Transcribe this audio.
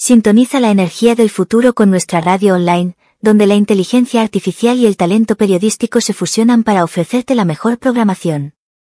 Sintoniza la energía del futuro con nuestra radio online, donde la inteligencia artificial y el talento periodístico se fusionan para ofrecerte la mejor programación.